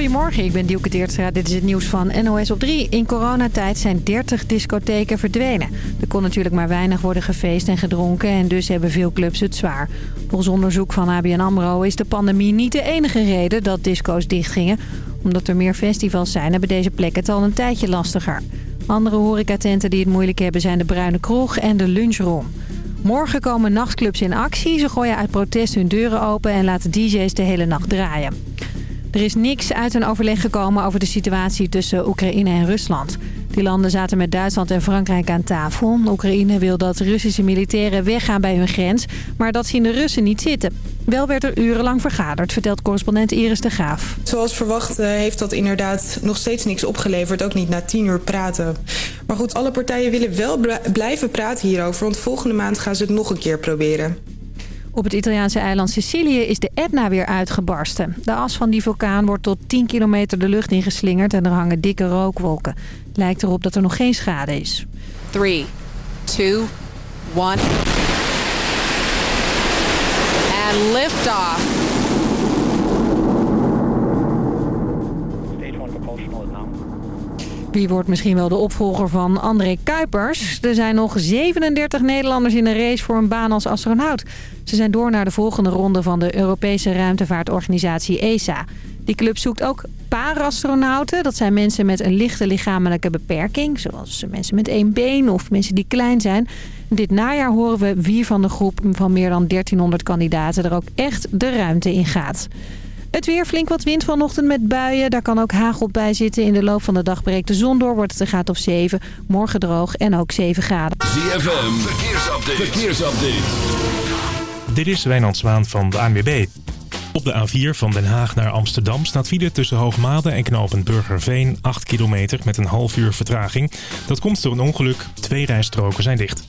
Goedemorgen, ik ben Dielke Teertstra. Dit is het nieuws van NOS op 3. In coronatijd zijn 30 discotheken verdwenen. Er kon natuurlijk maar weinig worden gefeest en gedronken... en dus hebben veel clubs het zwaar. Volgens onderzoek van ABN AMRO is de pandemie niet de enige reden... dat disco's dichtgingen. Omdat er meer festivals zijn, hebben deze plekken het al een tijdje lastiger. Andere horecatenten die het moeilijk hebben zijn de Bruine Kroeg en de Lunchroom. Morgen komen nachtclubs in actie. Ze gooien uit protest hun deuren open en laten DJ's de hele nacht draaien. Er is niks uit een overleg gekomen over de situatie tussen Oekraïne en Rusland. Die landen zaten met Duitsland en Frankrijk aan tafel. Oekraïne wil dat Russische militairen weggaan bij hun grens, maar dat zien de Russen niet zitten. Wel werd er urenlang vergaderd, vertelt correspondent Iris de Graaf. Zoals verwacht eh, heeft dat inderdaad nog steeds niks opgeleverd, ook niet na tien uur praten. Maar goed, alle partijen willen wel blijven praten hierover, want volgende maand gaan ze het nog een keer proberen. Op het Italiaanse eiland Sicilië is de Etna weer uitgebarsten. De as van die vulkaan wordt tot 10 kilometer de lucht ingeslingerd en er hangen dikke rookwolken. Lijkt erop dat er nog geen schade is. 3, 2, 1. En liftoff. Wie wordt misschien wel de opvolger van André Kuipers? Er zijn nog 37 Nederlanders in de race voor een baan als astronaut. Ze zijn door naar de volgende ronde van de Europese ruimtevaartorganisatie ESA. Die club zoekt ook paarastronauten. Dat zijn mensen met een lichte lichamelijke beperking. Zoals mensen met één been of mensen die klein zijn. Dit najaar horen we wie van de groep van meer dan 1300 kandidaten er ook echt de ruimte in gaat. Het weer flink wat wind vanochtend met buien. Daar kan ook hagel bij zitten. In de loop van de dag breekt de zon door. Wordt het een graad of 7. Morgen droog en ook 7 graden. ZFM, verkeersupdate. verkeersupdate. Dit is Wijnand Zwaan van de ANWB. Op de A4 van Den Haag naar Amsterdam staat file tussen Hoogmade en knooppunt Burgerveen 8 kilometer met een half uur vertraging. Dat komt door een ongeluk. Twee rijstroken zijn dicht.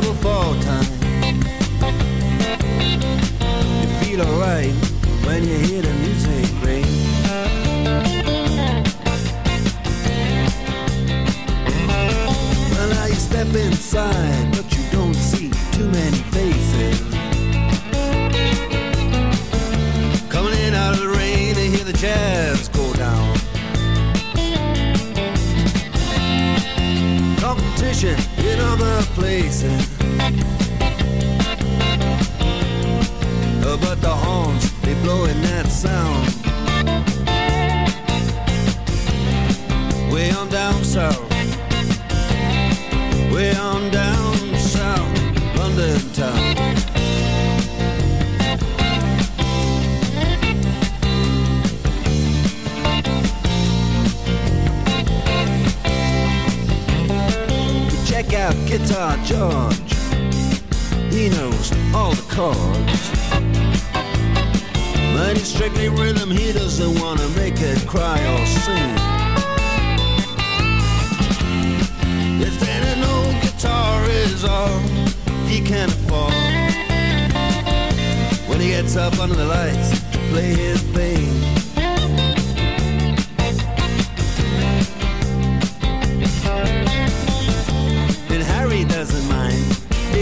Double fall time. You feel alright when you hear the music ring. Well now you step inside, but you don't see too many faces. Coming in out of the rain to hear the jazz go down. Competition in other places But the horns, they blowing that sound. Way on down south. Way on down south London town. Check out Guitar George. He knows all the chords. But he's strictly rhythm, he doesn't wanna make it cry or sing. If then an old guitar is all he can afford. When he gets up under the lights to play his thing.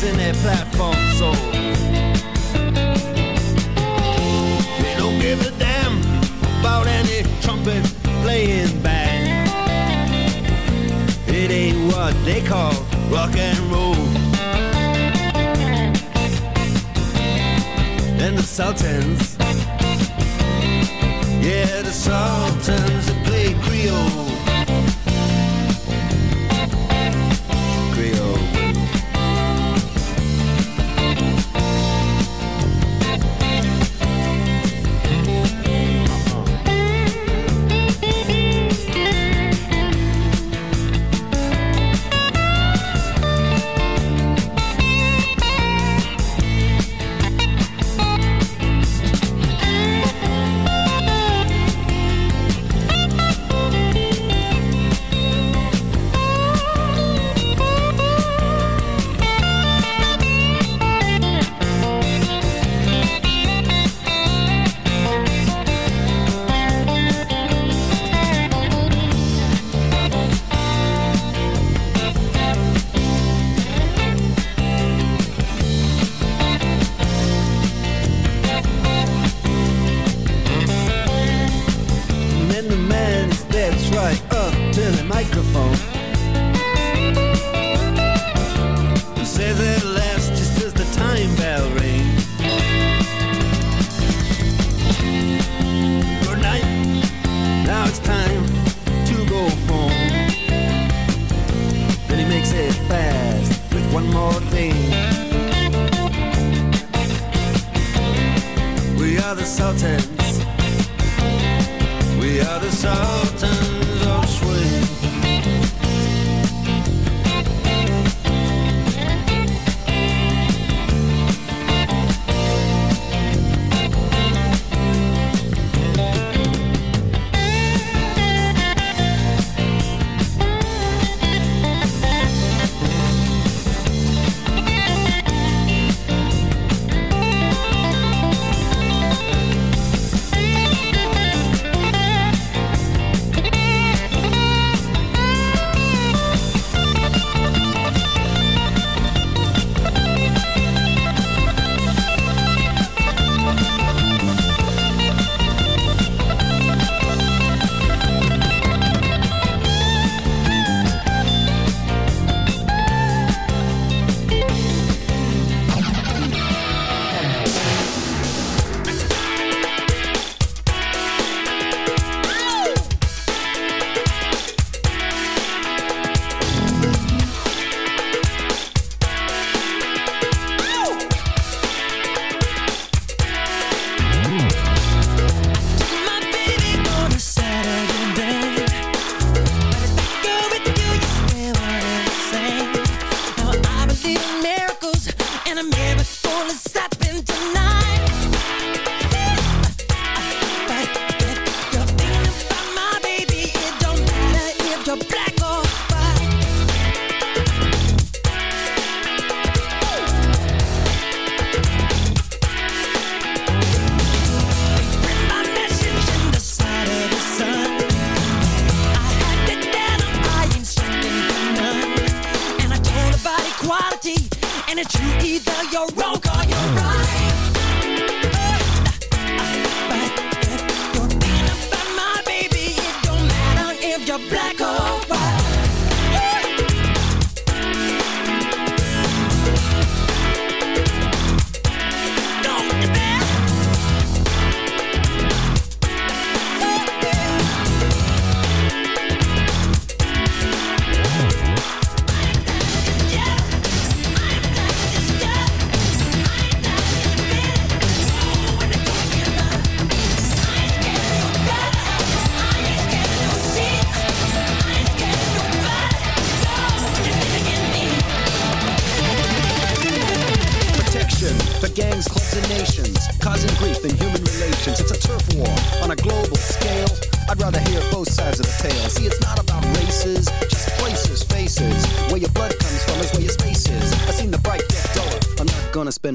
In their platform so. They don't give a damn about any trumpet playing band. It ain't what they call rock and roll. And the Sultans. Yeah, the Sultans that play Creole.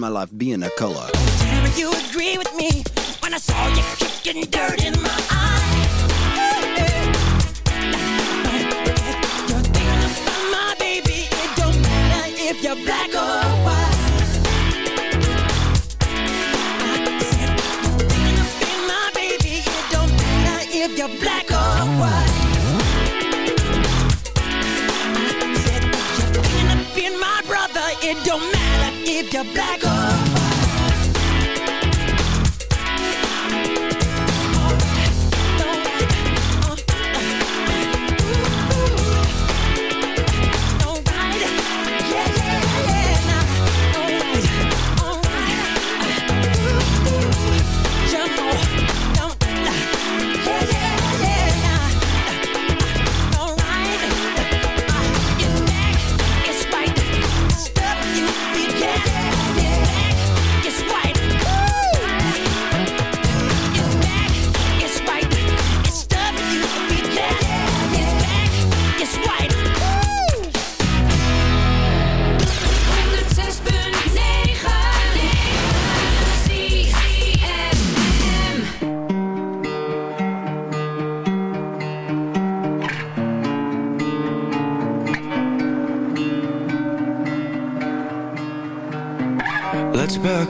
my life.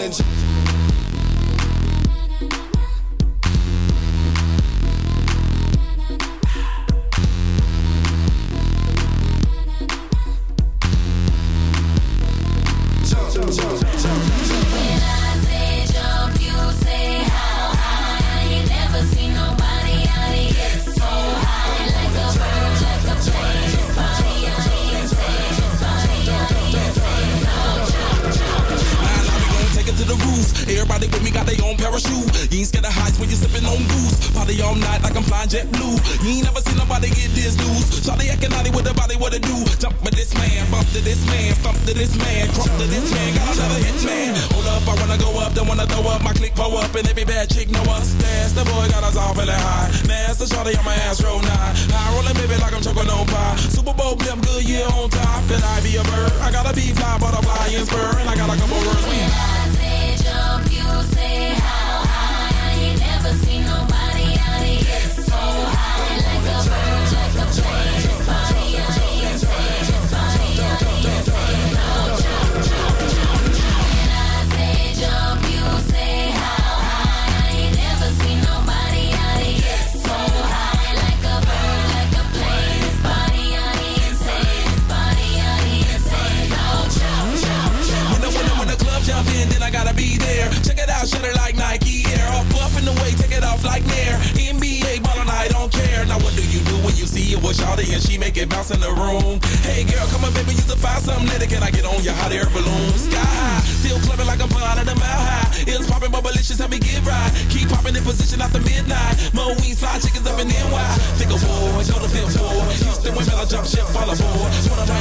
challenge. Jump ship, fall aboard. One of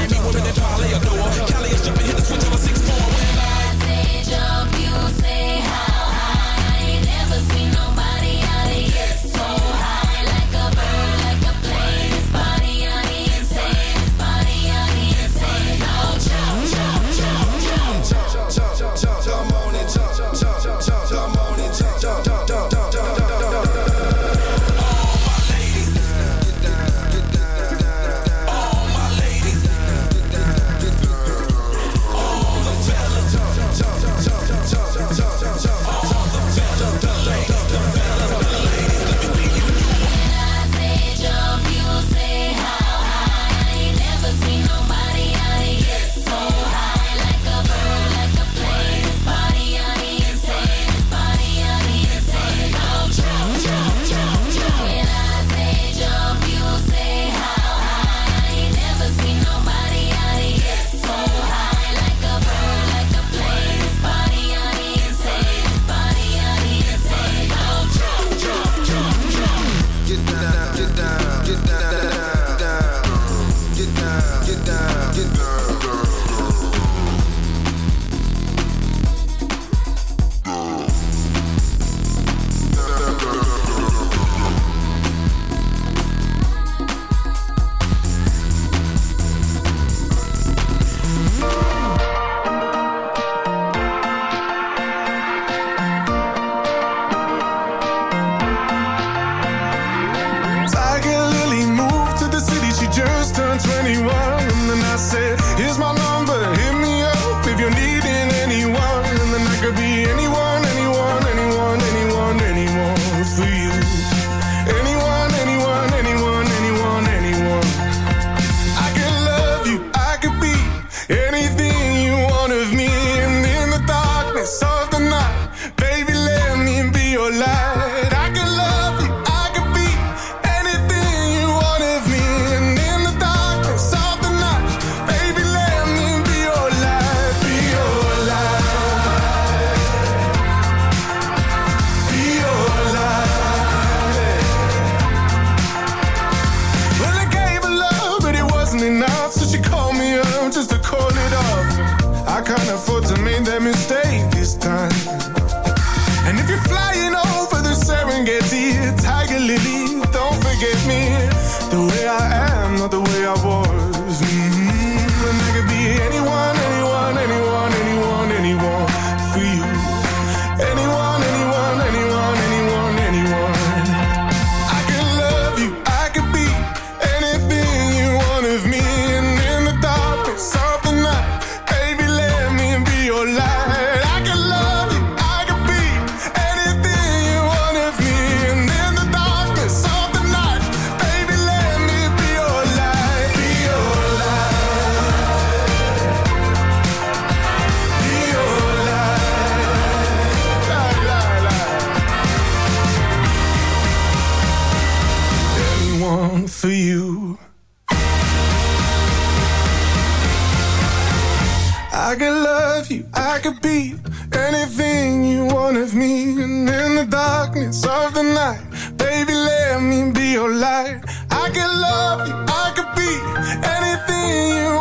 anyone everything you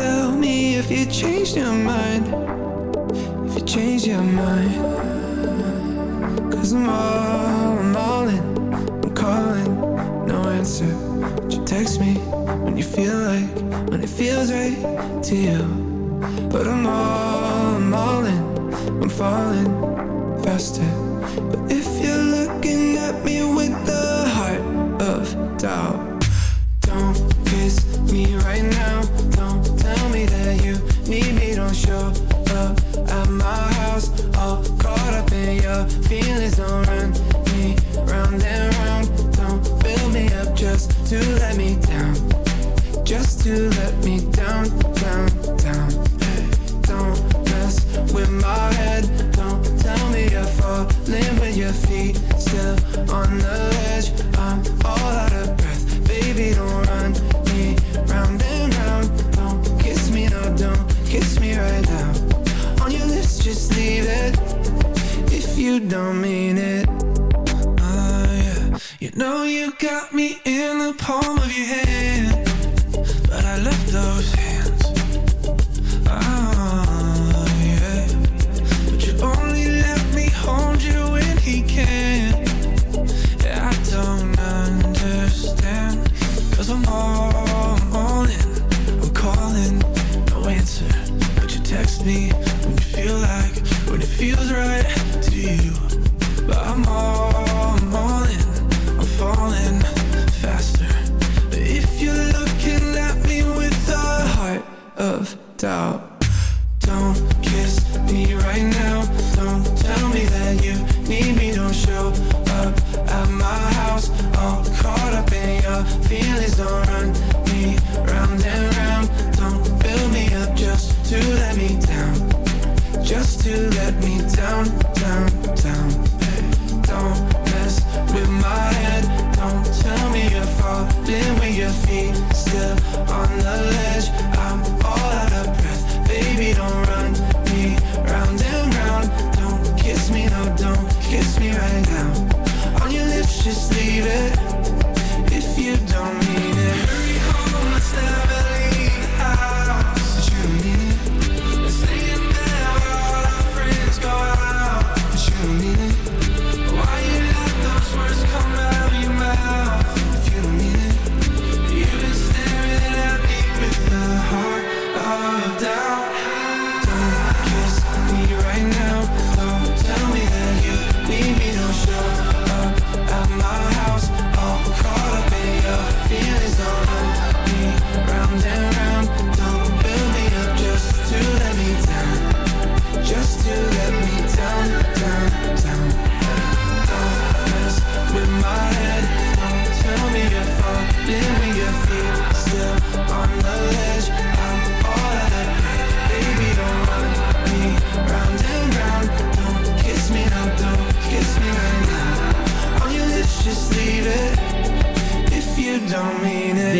Tell me if you changed your mind. If you changed your mind. Cause I'm all, I'm all in. I'm calling, no answer. But you text me when you feel like When it feels right to you. But I'm all, I'm all in. I'm falling faster. But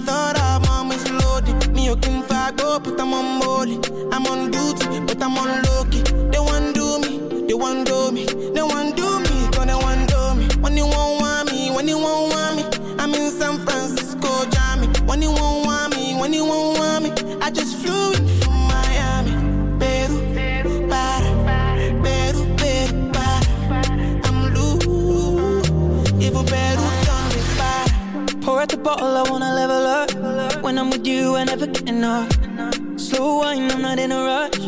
thought of mom is loaded. Me, can fight, go, but I'm on molly. I'm on duty, but I'm on low key. They want do me, they want do bottle, I wanna level up. When I'm with you, I never get enough. Slow wine, I'm not in a rush.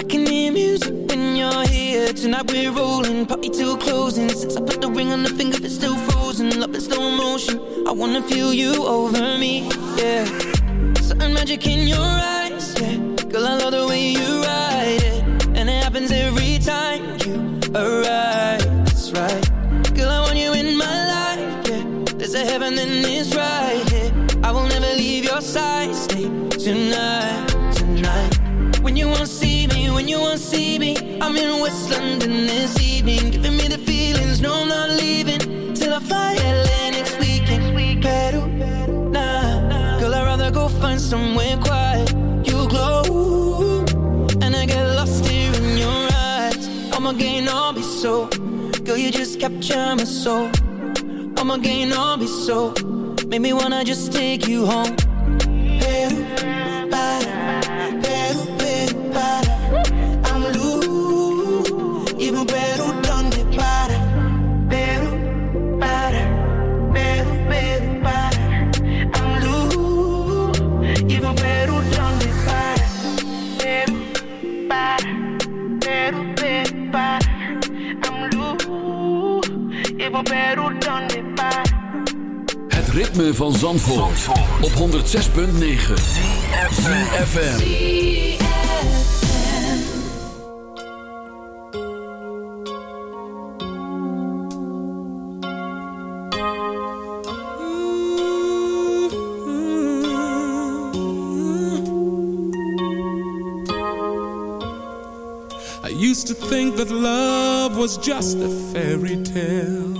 I can hear music when you're here. Tonight we're rolling, party till closing. Since I put the ring on the finger, it's still frozen. Love in slow motion. I wanna feel you over me, yeah. Certain magic in your eyes, yeah. Girl, I love the way you ride it, and it happens every time you arrive. That's right. A heaven and it's right here. I will never leave your side. Stay tonight, tonight. When you won't see me, when you won't see me, I'm in West London this evening, giving me the feelings. No, I'm not leaving till I fly LA next weekend. Peru, nah, girl, I'd rather go find somewhere quiet. You glow, and I get lost here in your eyes. I'ma gain all be so, girl, you just capture my soul. I'ma gain all be so, make me wanna just take you home. Ritme van Zandvoort, op 106.9 FM. I used to think that love was just a fairy tale.